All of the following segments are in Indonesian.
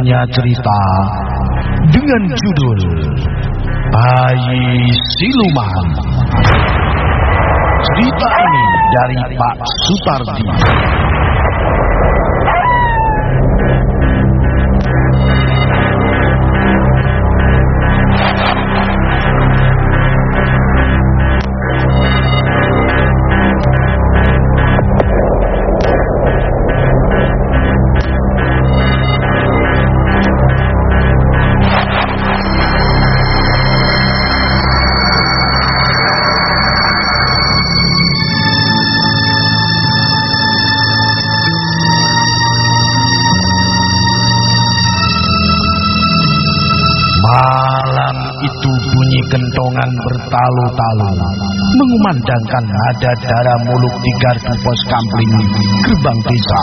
Punya cerita dengan judul Bayi Siluman. Cerita ini dari Pak Supardi. Bertalu-talu Mengumandangkan nada darah muluk di gardu pos kampling gerbang desa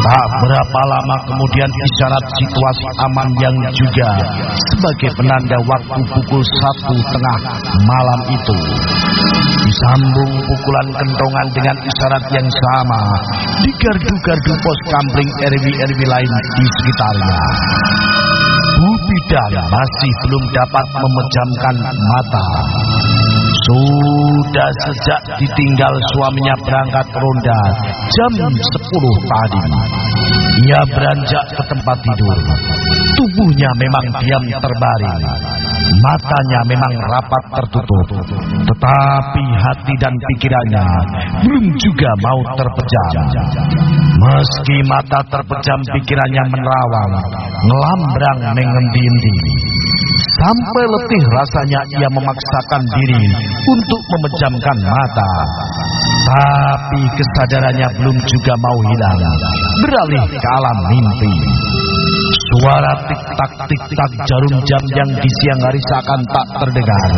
Tak berapa lama kemudian isyarat situasi aman yang juga sebagai penanda waktu pukul satu tengah malam itu. Disambung pukulan kentongan dengan isyarat yang sama di gardu-gardu pos kampling RW-RW lain di sekitarnya. Bu Bidan masih belum dapat memejamkan mata. Sudah sejak ditinggal suaminya berangkat ronda jam 10 tadi. Ia beranjak ke tempat tidur. Tubuhnya memang diam terbaring. Matanya memang rapat tertutup. Tetapi hati dan pikirannya belum juga mau terpejam. Meski mata terpejam pikirannya menerawang, ngelambrang mengendi-endi. Sampai letih rasanya ia memaksakan diri untuk memejamkan mata. Tapi kesadarannya belum juga mau hilang. Beralih ke alam mimpi. Suara tik-tak tik-tak jarum jam yang di siang hari seakan tak terdengar.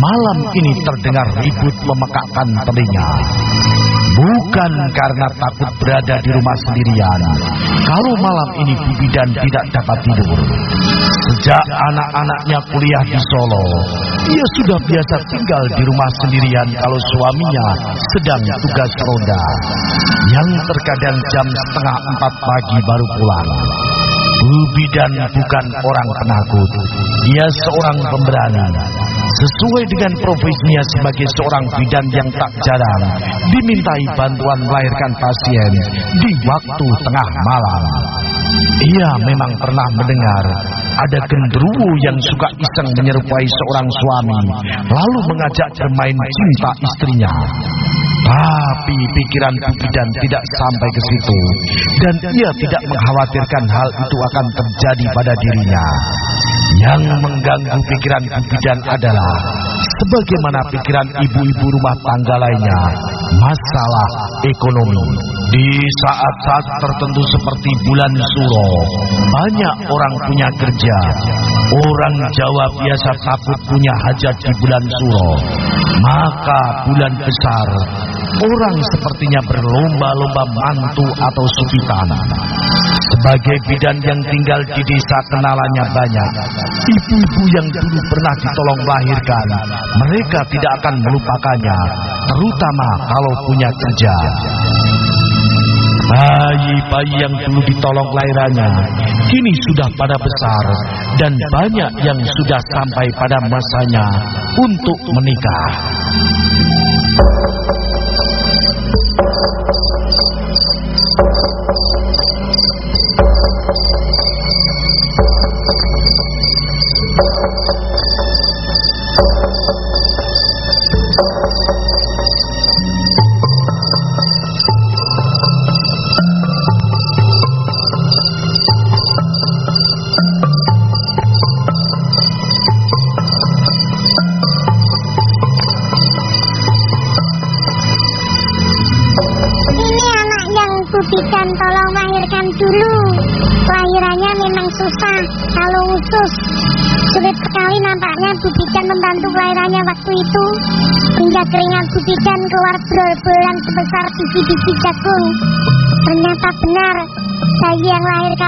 Malam ini terdengar ribut memekakkan telinga. Bukan karena takut berada di rumah sendirian. Kalau malam ini Bibi dan tidak dapat tidur. Sejak anak-anaknya kuliah di Solo, ia sudah biasa tinggal di rumah sendirian kalau suaminya sedang tugas ronda. Yang terkadang jam setengah empat pagi baru pulang. Bu Bidan bukan orang penakut. Ia seorang pemberani. Sesuai dengan profesinya sebagai seorang bidan yang tak jarang dimintai bantuan melahirkan pasien di waktu tengah malam. Ia memang pernah mendengar ada genderuwo yang suka iseng menyerupai seorang suami lalu mengajak bermain cinta istrinya. Tapi pikiran Bidan tidak sampai ke situ dan ia tidak mengkhawatirkan hal itu akan terjadi pada dirinya. Yang mengganggu pikiran Bidan adalah sebagaimana pikiran ibu-ibu rumah tangga lainnya, masalah ekonomi. Di saat-saat tertentu seperti bulan Suro, banyak orang punya kerja. Orang Jawa biasa takut punya hajat di bulan Suro. Maka bulan besar, orang sepertinya berlomba-lomba mantu atau supitan. Sebagai bidan yang tinggal di desa kenalannya banyak, ibu-ibu yang dulu pernah ditolong melahirkan, mereka tidak akan melupakannya, terutama kalau punya kerja. Bayi-bayi yang dulu ditolong lahirannya kini sudah pada besar dan banyak yang sudah sampai pada masanya untuk menikah.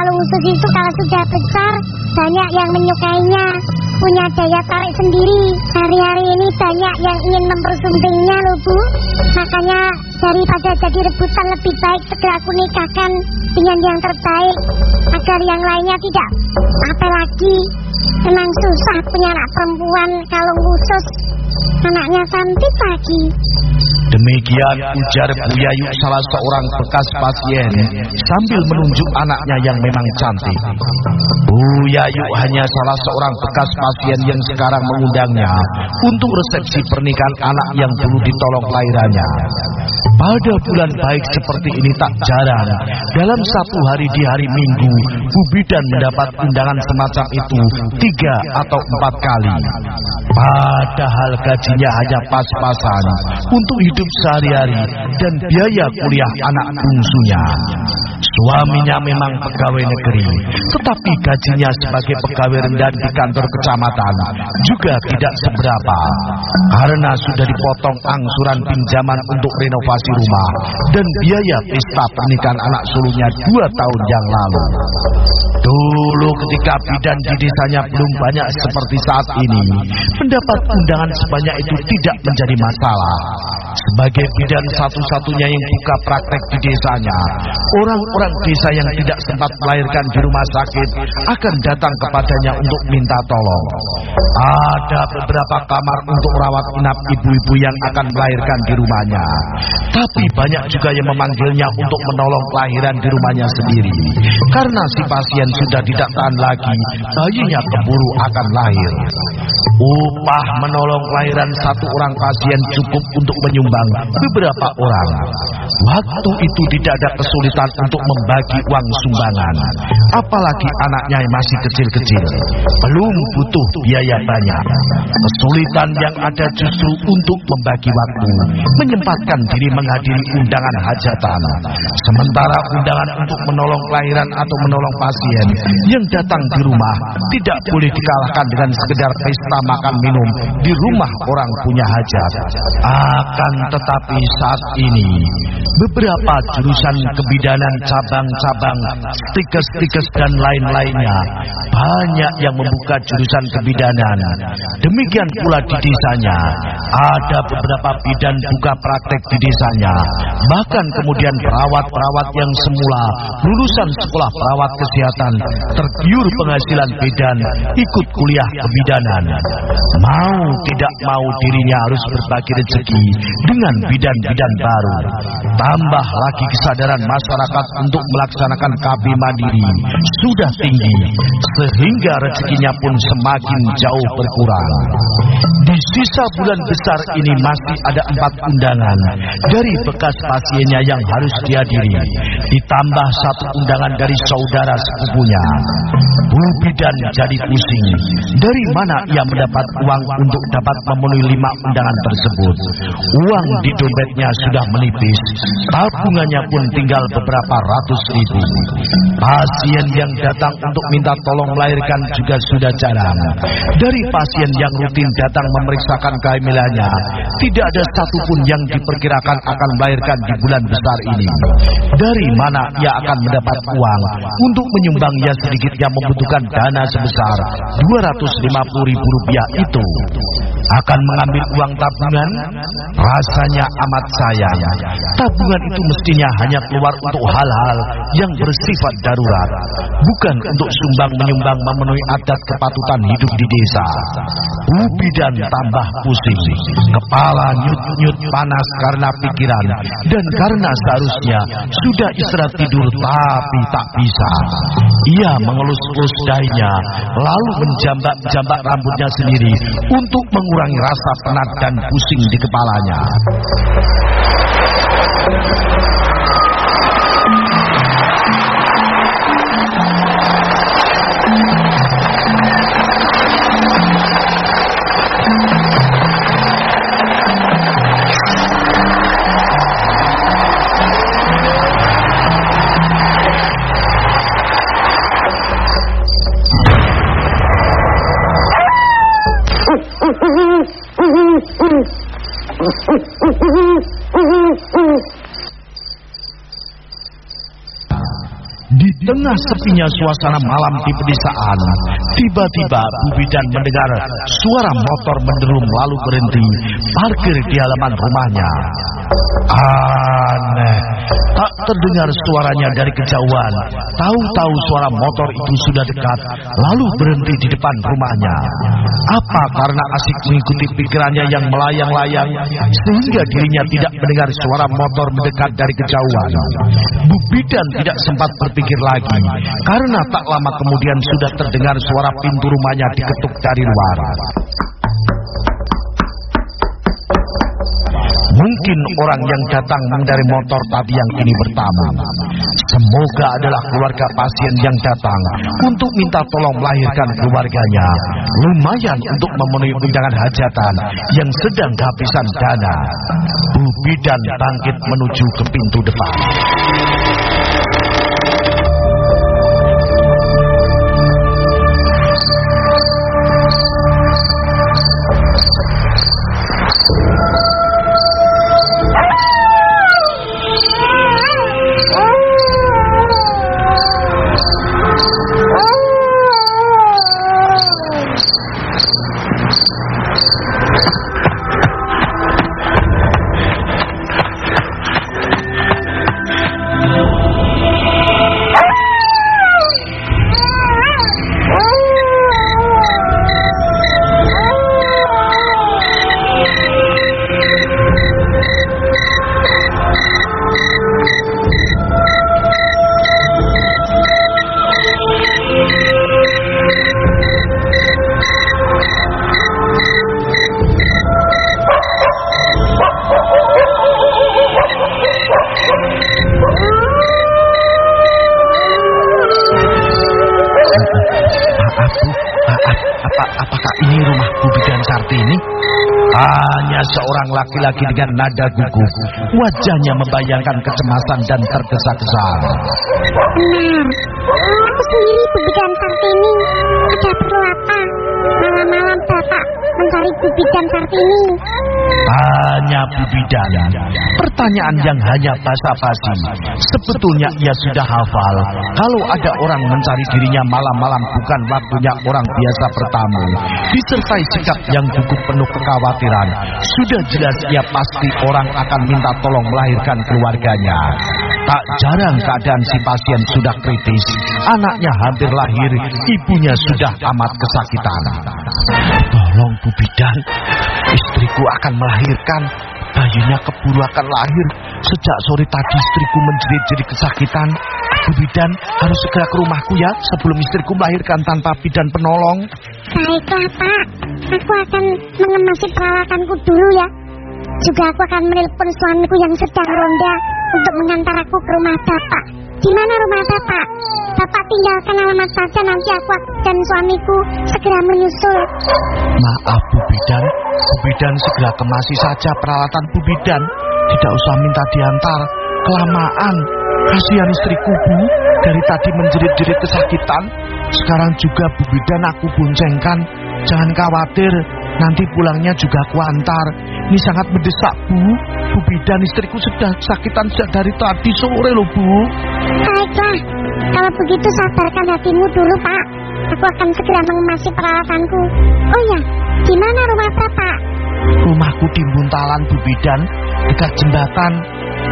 Kalau usus itu kalau sudah besar, banyak yang menyukainya. punya daya tarik sendiri. Hari-hari ini banyak yang ingin mempersuntingnya loh Bu. Makanya daripada jadi rebutan lebih baik segera aku nikahkan dengan yang terbaik agar yang lainnya tidak apa lagi. Memang susah punya anak perempuan kalau khusus anaknya cantik lagi. Demikian ujar Buyayu salah seorang bekas pasien sambil menunjuk anaknya yang memang cantik. Buyayu hanya salah seorang bekas pasien yang sekarang mengundangnya untuk resepsi pernikahan anak yang dulu ditolong kelahirannya. Pada bulan baik seperti ini tak jarang, dalam satu hari di hari Minggu, Bu Bidan mendapat undangan semacam itu tiga atau empat kali. Padahal gajinya hanya pas-pasan untuk hidup sehari-hari dan biaya kuliah anak bungsunya. Suaminya memang pegawai negeri, tetapi gajinya sebagai pegawai rendah di kantor kecamatan juga tidak seberapa. Karena sudah dipotong angsuran pinjaman untuk renovasi rumah dan biaya pesta pernikahan anak sulungnya dua tahun yang lalu. Dulu ketika bidan di desanya belum banyak seperti saat ini, mendapat undangan sebanyak itu tidak menjadi masalah. Sebagai bidan satu-satunya yang buka praktek di desanya, orang-orang desa yang tidak sempat melahirkan di rumah sakit akan datang kepadanya untuk minta tolong. Ada beberapa kamar untuk rawat inap ibu-ibu yang akan melahirkan di rumahnya. Tapi banyak juga yang memanggilnya untuk menolong kelahiran di rumahnya sendiri. Karena si pasien sudah tidak tahan lagi, bayinya keburu akan lahir. Upah menolong kelahiran satu orang pasien cukup untuk menyumbang beberapa orang. Waktu itu tidak ada kesulitan untuk membagi uang sumbangan. Apalagi anaknya yang masih kecil-kecil. Belum butuh biaya banyak. Kesulitan yang ada justru untuk membagi waktu. Menyempatkan diri menghadiri undangan hajatan. Sementara undangan untuk menolong kelahiran atau menolong pasien yang datang di rumah tidak boleh dikalahkan dengan sekedar pesta makan minum di rumah orang punya hajat. Akan tetapi saat ini beberapa jurusan kebidanan cabang-cabang, stikes-stikes dan lain-lainnya banyak yang membuka jurusan kebidanan. Demikian pula di desanya ada beberapa bidan buka praktek di desanya. Bahkan kemudian perawat-perawat yang semula lulusan sekolah perawat kesehatan tergiur penghasilan bidan ikut kuliah kebidanan. Mau tidak mau dirinya harus berbagi rezeki dengan bidan-bidan baru. Tambah lagi kesadaran masyarakat untuk melaksanakan KB mandiri sudah tinggi sehingga rezekinya pun semakin jauh berkurang. Di sisa bulan besar ini masih ada empat undangan dari bekas pasiennya yang harus dihadiri. Ditambah satu undangan dari saudara sepupunya. Bu Bidan jadi pusing. Dari mana ia mendapat uang untuk dapat memenuhi lima undangan tersebut? Uang di dompetnya sudah menipis. Tabungannya pun tinggal beberapa ratus ribu. Pasien yang datang untuk minta tolong melahirkan juga sudah jarang. Dari pasien yang rutin datang memeriksakan kehamilannya, tidak ada satupun yang diperkirakan akan melahirkan di bulan besar ini. Dari mana ia akan mendapat uang untuk menyumbang yang sedikitnya membutuhkan dana sebesar 250 ribu rupiah itu? Akan mengambil uang tabungan? Rasanya amat sayang. Tabungan itu mestinya hanya keluar untuk hal-hal yang bersifat darurat. Bukan untuk sumbang-menyumbang memenuhi adat kepatutan hidup di desa. Ubi dan tambah pusing. Kepala nyut-nyut panas karena pikiran. Dan karena seharusnya sudah istirahat tidur tapi tak bisa. Ia mengelus-elus dahinya. Lalu menjambak-jambak rambutnya sendiri untuk mengurangi rasa penat dan pusing di kepalanya. Tengah sepinya suasana malam di pedesaan, tiba-tiba Bu Bidan mendengar suara motor menderum lalu berhenti parkir di halaman rumahnya. Aneh, tak terdengar suaranya dari kejauhan. Tahu-tahu suara motor itu sudah dekat, lalu berhenti di depan rumahnya. Apa karena asik mengikuti pikirannya yang melayang-layang, sehingga dirinya tidak mendengar suara motor mendekat dari kejauhan. Bu Bidan tidak sempat berpikir lagi, karena tak lama kemudian sudah terdengar suara pintu rumahnya diketuk dari luar. Mungkin orang yang datang mengendari motor tadi yang ini bertamu. Semoga adalah keluarga pasien yang datang untuk minta tolong melahirkan keluarganya. Lumayan untuk memenuhi undangan hajatan yang sedang kehabisan dana. Bu Bidan bangkit menuju ke pintu depan. Laki-laki dengan nada gugup. Wajahnya membayangkan kecemasan dan tergesa-gesa. Benar. Aku sendiri bebidan Kartini. Ada perlu apa? Malam-malam Bapak mencari bebidan Kartini. Tanya Bu Bidan. Pertanyaan yang hanya basa-basi. Sebetulnya ia sudah hafal. Kalau ada orang mencari dirinya malam-malam bukan waktunya orang biasa bertamu. Disertai sikap yang cukup penuh kekhawatiran. Sudah jelas ia pasti orang akan minta tolong melahirkan keluarganya. Tak jarang keadaan si pasien sudah kritis. Anaknya hampir lahir, ibunya sudah amat kesakitan. Tolong Bu Bidan, istriku akan melahirkan. Bayinya keburu akan lahir. Sejak sore tadi istriku menjerit-jerit kesakitan. Bu Bidan harus segera ke rumahku ya sebelum istriku melahirkan tanpa bidan penolong. Baiklah Pak, aku akan mengemasi peralatanku dulu ya. Juga aku akan menelpon suamiku yang sedang ronda untuk mengantar aku ke rumah Bapak. Di mana rumah Bapak? Bapak tinggalkan alamat saja nanti aku dan suamiku segera menyusul. Maaf Bu Bidan, Bu Bidan segera kemasi saja peralatan Bu Bidan. Tidak usah minta diantar, kelamaan. Kasihan istriku Bu, dari tadi menjerit-jerit kesakitan. Sekarang juga Bu Bidan aku boncengkan. Jangan khawatir, nanti pulangnya juga aku antar. Ini sangat mendesak Bu. Bu Bidan istriku sudah kesakitan sejak dari tadi sore loh Bu. Baiklah, kalau begitu sabarkan hatimu dulu Pak. Aku akan segera mengemasi peralatanku. Oh ya, di mana rumah Bapak? Rumahku di Buntalan Bu Bidan, dekat jembatan.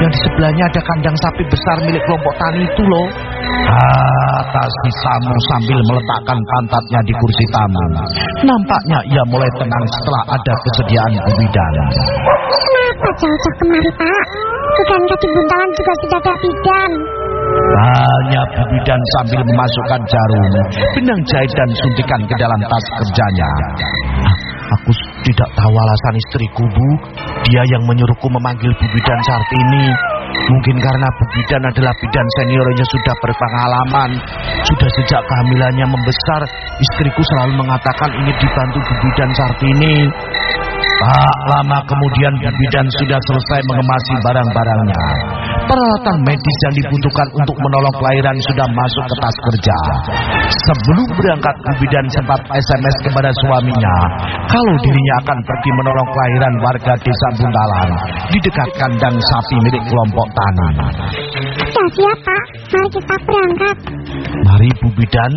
Yang di sebelahnya ada kandang sapi besar milik kelompok tani itu loh. Kata si Samu sambil meletakkan pantatnya di kursi tamu. Nampaknya ia mulai tenang setelah ada kesediaan Bidan. Kenapa jauh-jauh kemari Pak? Bukankah di Buntalan juga sudah ada bidan? Tanya Bidan sambil memasukkan jarum, benang jahit dan suntikan ke dalam tas kerjanya. Tidak tahu alasan istriku, Bu. Dia yang menyuruhku memanggil Bu Bidan saat ini. Mungkin karena Bu Bidan adalah bidan seniornya sudah berpengalaman. Sudah sejak kehamilannya membesar, istriku selalu mengatakan ingin dibantu Bu Bidan saat ini. Tak lama kemudian Bu Bidan sudah selesai mengemasi barang-barangnya. Peralatan medis yang dibutuhkan untuk menolong kelahiran sudah masuk ke tas kerja. Sebelum berangkat, Bu Bidan sempat SMS kepada suaminya kalau dirinya akan pergi menolong kelahiran warga desa Buntalan di dekat kandang sapi milik kelompok tani. Sudah siap, Pak. Mari kita berangkat. Mari Bu Bidan.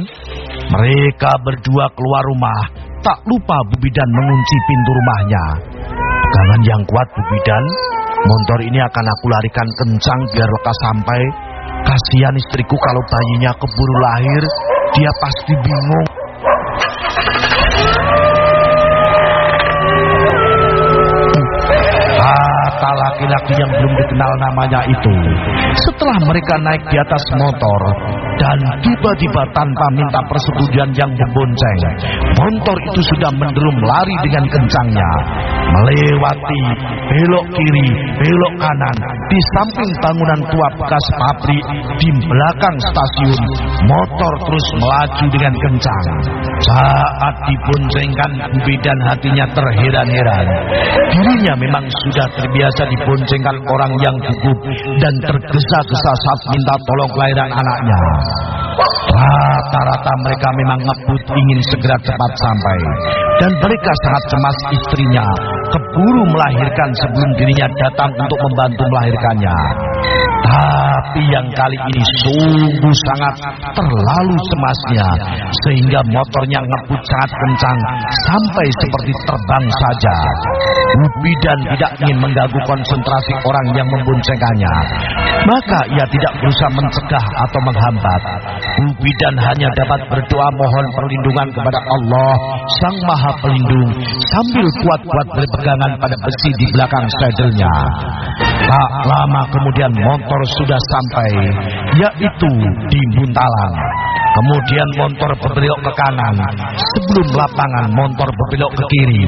Mereka berdua keluar rumah. Tak lupa Bu Bidan mengunci pintu rumahnya. Pegangan yang kuat Bu Bidan. Motor ini akan aku larikan kencang biar lekas sampai. Kasihan istriku kalau bayinya keburu lahir. Dia pasti bingung. Kata laki-laki yang belum dikenal namanya itu. Setelah mereka naik di atas motor dan tiba-tiba tanpa minta persetujuan yang membonceng, motor itu sudah menderum lari dengan kencangnya, melewati belok kiri, belok kanan, di samping bangunan tua bekas pabrik, di belakang stasiun, motor terus melaju dengan kencang. Saat diboncengkan Bubi dan hatinya terheran-heran. Dirinya memang sudah terbiasa diboncengkan orang yang gugup dan tergesa-gesa saat minta tolong kelahiran anaknya. Rata-rata mereka memang ngebut ingin segera cepat sampai. Dan mereka sangat cemas istrinya keburu melahirkan sebelum dirinya datang untuk membantu melahirkannya. Tapi yang kali ini sungguh sangat terlalu cemasnya sehingga motornya ngebut sangat kencang sampai seperti terbang saja. dan tidak ingin mengganggu konsentrasi orang yang memboncengkannya. Maka ia tidak berusaha mencegah atau menghambat. Dan hanya dapat berdoa mohon perlindungan kepada Allah Sang Maha Pelindung sambil kuat-kuat berpegangan pada besi di belakang sadelnya. Tak lama kemudian motor sudah sampai, yaitu di Buntalang. Kemudian motor berbelok ke kanan. Sebelum lapangan motor berbelok ke kiri.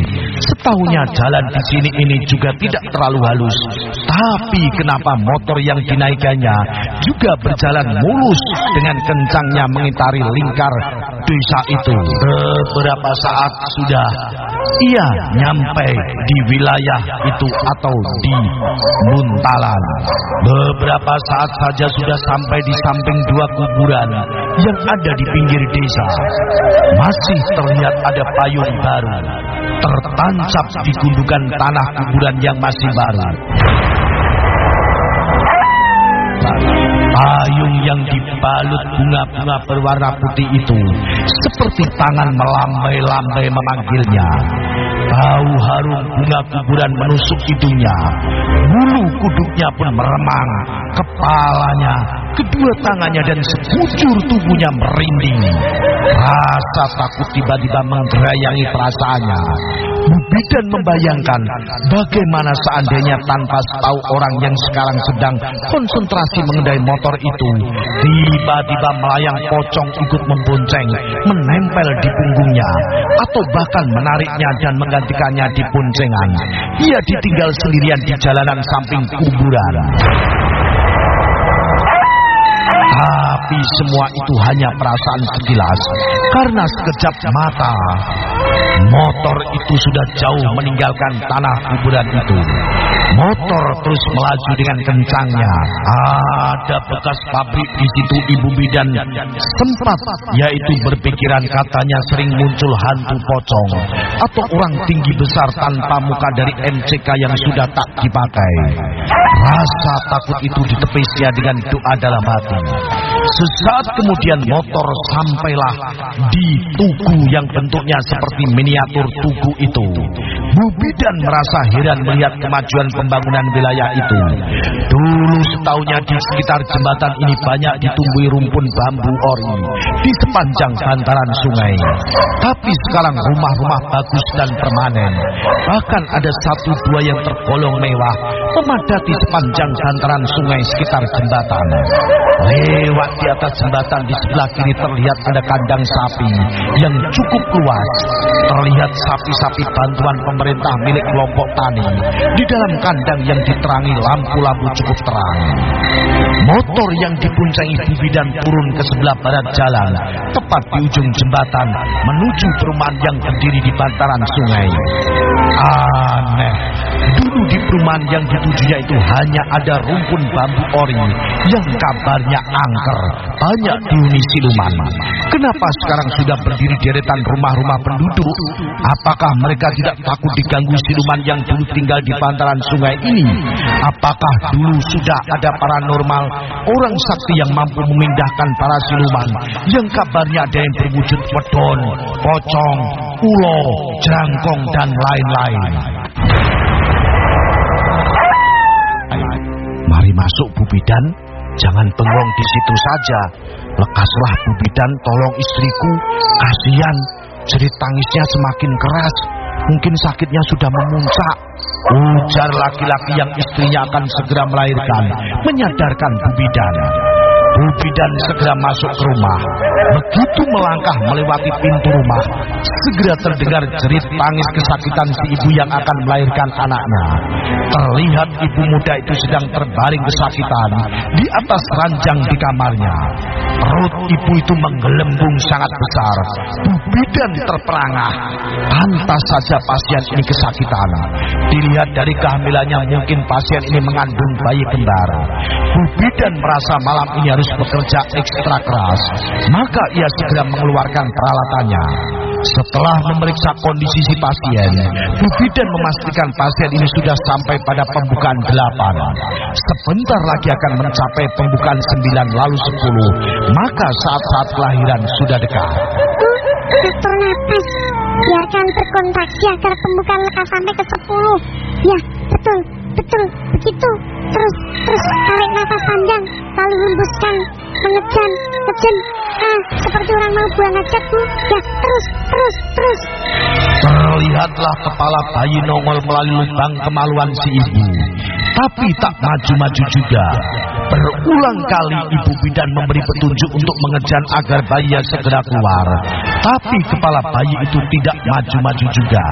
Setahunya jalan di sini ini juga tidak terlalu halus. Tapi kenapa motor yang dinaikannya juga berjalan mulus dengan kencangnya mengitari lingkar desa itu. Beberapa saat sudah ia nyampe di wilayah itu atau di Muntalan. Beberapa saat saja sudah sampai di samping dua kuburan yang ada di pinggir desa. Masih terlihat ada payung baru tertancap di gundukan tanah kuburan yang masih baru. Payung yang dibalut bunga-bunga berwarna putih itu seperti tangan melambai-lambai memanggilnya. Bau harum bunga kuburan menusuk hidungnya. Bulu kuduknya pun meremang. Kepalanya, kedua tangannya dan sekujur tubuhnya merinding. Rasa takut tiba-tiba menggerayangi perasaannya. Bidan membayangkan bagaimana seandainya tanpa tahu orang yang sekarang sedang konsentrasi mengendai motor itu tiba-tiba melayang pocong ikut membonceng, menempel di punggungnya atau bahkan menariknya dan menggantikannya di boncengan. Ia ditinggal sendirian di jalanan samping kuburan. Tapi semua itu hanya perasaan sekilas karena sekejap mata motor itu sudah jauh meninggalkan tanah kuburan itu. Motor terus melaju dengan kencangnya. Ada bekas pabrik di situ ibu bidan sempat yaitu berpikiran katanya sering muncul hantu pocong atau orang tinggi besar tanpa muka dari MCK yang sudah tak dipakai. Rasa takut itu ditepisnya dengan doa dalam hati. Sesaat kemudian motor sampailah di tugu yang bentuknya seperti miniatur tugu itu. Bu Bidan merasa heran melihat kemajuan pembangunan wilayah itu. Dulu setahunya di sekitar jembatan ini banyak ditumbuhi rumpun bambu ori di sepanjang bantaran sungai. Tapi sekarang rumah-rumah bagus dan permanen. Bahkan ada satu dua yang tergolong mewah memadati sepanjang bantaran sungai sekitar jembatan. Lewat di atas jembatan di sebelah kiri terlihat ada kandang sapi yang cukup luas. Terlihat sapi-sapi bantuan pemerintah milik kelompok tani di dalam kandang yang diterangi lampu-lampu cukup terang. Motor yang dipuncangi Bibi dan turun ke sebelah barat jalan, tepat di ujung jembatan menuju perumahan yang berdiri di bantaran sungai. Di perumahan yang ditujunya itu hanya ada rumpun bambu ori yang kabarnya angker, banyak dihuni siluman. Kenapa sekarang sudah berdiri deretan rumah-rumah penduduk? Apakah mereka tidak takut diganggu siluman yang dulu tinggal di pantaran sungai ini? Apakah dulu sudah ada paranormal, orang sakti yang mampu memindahkan para siluman yang kabarnya ada yang berwujud wedon, pocong, ulo, jangkong, dan lain-lain? Masuk Bu Bidan, jangan bengong di situ saja. Lekaslah Bu Bidan, tolong istriku, kasihan. Jerit tangisnya semakin keras, mungkin sakitnya sudah memuncak. Ujar laki-laki yang istrinya akan segera melahirkan, menyadarkan Bu Bidan. Bu Bidan segera masuk ke rumah. Begitu melangkah melewati pintu rumah, segera terdengar jerit tangis kesakitan si ibu yang akan melahirkan anaknya. Terlihat ibu muda itu sedang terbaring kesakitan di atas ranjang di kamarnya. Perut ibu itu menggelembung sangat besar. Bidan terperangah. Pantas saja pasien ini kesakitan. Dilihat dari kehamilannya mungkin pasien ini mengandung bayi kembar. Bidan merasa malam ini harus bekerja ekstra keras. Maka ia segera mengeluarkan peralatannya. Setelah memeriksa kondisi si pasien, Bidan memastikan pasien ini sudah sampai pada pembukaan delapan. Sebentar lagi akan mencapai pembukaan sembilan lalu sepuluh. Maka saat-saat kelahiran sudah dekat. Atur napas. Biarkan berkontraksi agar pembukaan lekas sampai ke sepuluh. Ya, betul, betul, begitu. Terus, terus tarik nafas panjang, lalu hembuskan, mengejan, kejen. Ah, seperti orang mau buang hajat, Bu. Ya, terus, terus, terus. Terlihatlah kepala bayi nongol melalui lubang kemaluan si ibu. Tapi tak maju-maju juga. Berulang kali ibu bidan memberi petunjuk untuk mengejar agar bayi segera keluar. Tapi kepala bayi itu tidak maju-maju juga.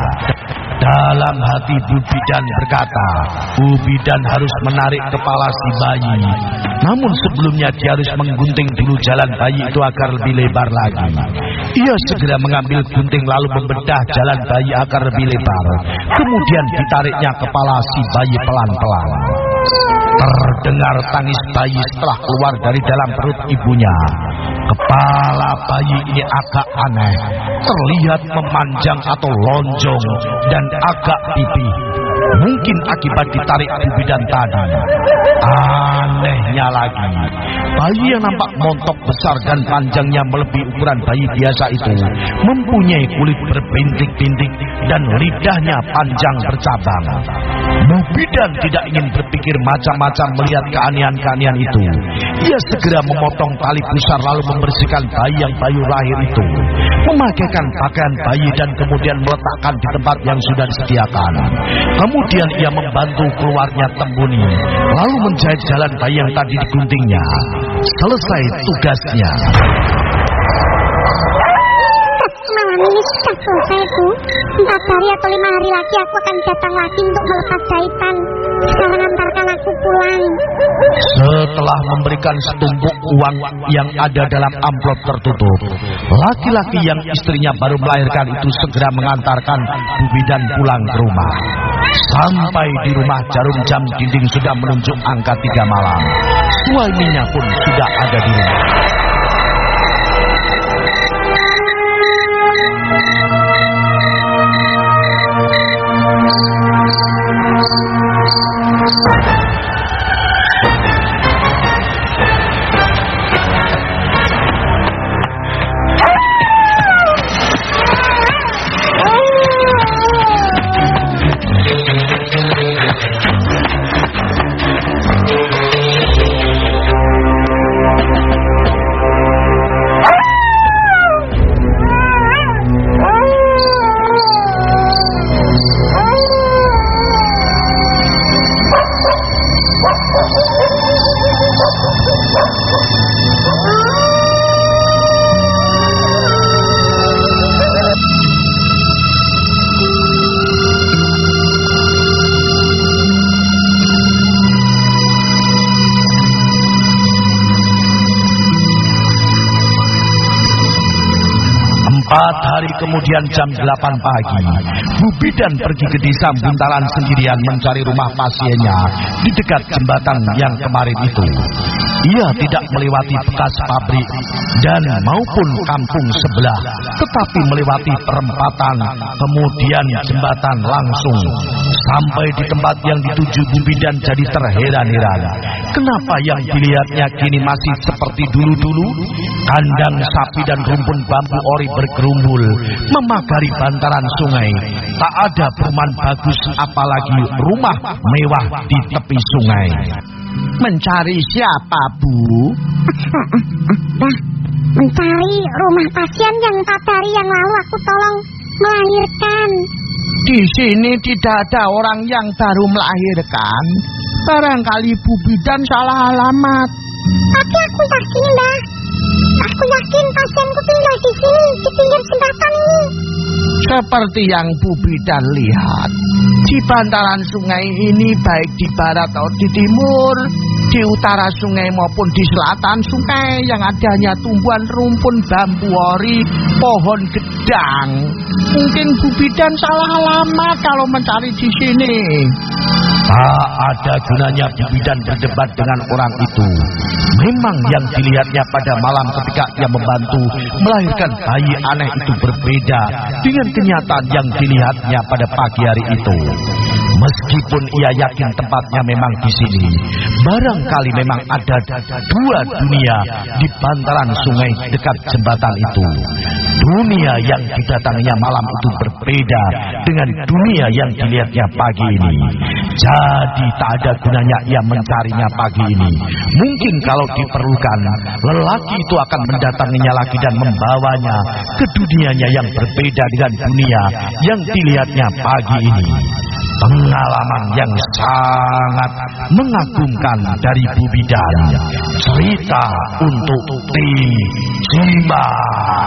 Dalam hati Bu Bidan berkata, Bu Bidan harus menarik kepala si bayi. Namun sebelumnya dia harus menggunting dulu jalan bayi itu agar lebih lebar lagi. Ia segera mengambil gunting lalu membedah jalan bayi agar lebih lebar. Kemudian ditariknya kepala si bayi pelan-pelan. Terdengar tangis bayi setelah keluar dari dalam perut ibunya. Kepala bayi ini agak aneh, terlihat memanjang atau lonjong dan agak pipih. Mungkin akibat ditarik di bidan tadi. Anehnya lagi, bayi yang nampak montok besar dan panjangnya melebihi ukuran bayi biasa itu mempunyai kulit berbintik-bintik dan lidahnya panjang bercabang. Mubidan tidak ingin berpikir macam-macam melihat keanehan-keanehan itu. Ia segera memotong tali pusar lalu membersihkan bayi yang bayu lahir itu. Memakaikan pakaian bayi dan kemudian meletakkan di tempat yang sudah disediakan. Kemudian ia membantu keluarnya tembuni. Lalu menjahit jalan bayi yang tadi diguntingnya. Selesai tugasnya. Malam ini sudah selesai, Bu. Empat hari atau lima hari lagi aku akan datang lagi untuk melepas jahitan. Sekarang antarkan aku pulang. Setelah memberikan setumpuk uang yang ada dalam amplop tertutup, laki-laki yang istrinya baru melahirkan itu segera mengantarkan Bu Bidan pulang ke rumah. Sampai di rumah jarum jam dinding sudah menunjuk angka tiga malam. Suaminya pun sudah ada di rumah. Empat hari kemudian jam 8 pagi, Bu Bidan pergi ke desa Buntaran sendirian mencari rumah pasiennya di dekat jembatan yang kemarin itu. Ia tidak melewati bekas pabrik dan maupun kampung sebelah, tetapi melewati perempatan, kemudian jembatan langsung. Sampai di tempat yang dituju Bu Bidan jadi terheran-heran. Kenapa yang dilihatnya kini masih seperti dulu-dulu? Kandang sapi dan rumpun bambu ori bergerumbul, memagari bantaran sungai. Tak ada perumahan bagus apalagi rumah mewah di tepi sungai. Mencari siapa, Bu? Mencari rumah pasien yang empat hari yang lalu aku tolong melahirkan. Di sini tidak ada orang yang baru melahirkan. Barangkali Bu Bidan salah alamat. Tapi aku yakin, Mbak. Aku yakin pasienku tinggal di sini, di pinggir jembatan ini. Seperti yang Bu Bidan lihat, di bantaran sungai ini baik di barat atau di timur, di utara sungai maupun di selatan sungai yang adanya tumbuhan rumpun bambu ori, pohon gedang. Mungkin Bu Bidan salah alamat kalau mencari di sini. Tak ada gunanya Bu Bidan berdebat dengan orang itu. Memang yang dilihatnya pada malam ketika ia membantu melahirkan bayi aneh itu berbeda dengan kenyataan yang dilihatnya pada pagi hari itu. Meskipun ia yakin tempatnya memang di sini, barangkali memang ada dua dunia di bantaran sungai dekat jembatan itu. Dunia yang didatanginya malam itu berbeda dengan dunia yang dilihatnya pagi ini. Jadi tak ada gunanya ia mencarinya pagi ini. Mungkin kalau diperlukan, lelaki itu akan mendatanginya lagi dan membawanya ke dunianya yang berbeda dengan dunia yang dilihatnya pagi ini. Pengalaman yang sangat mengagumkan dari Bu. Cerita untuk tim Simbang.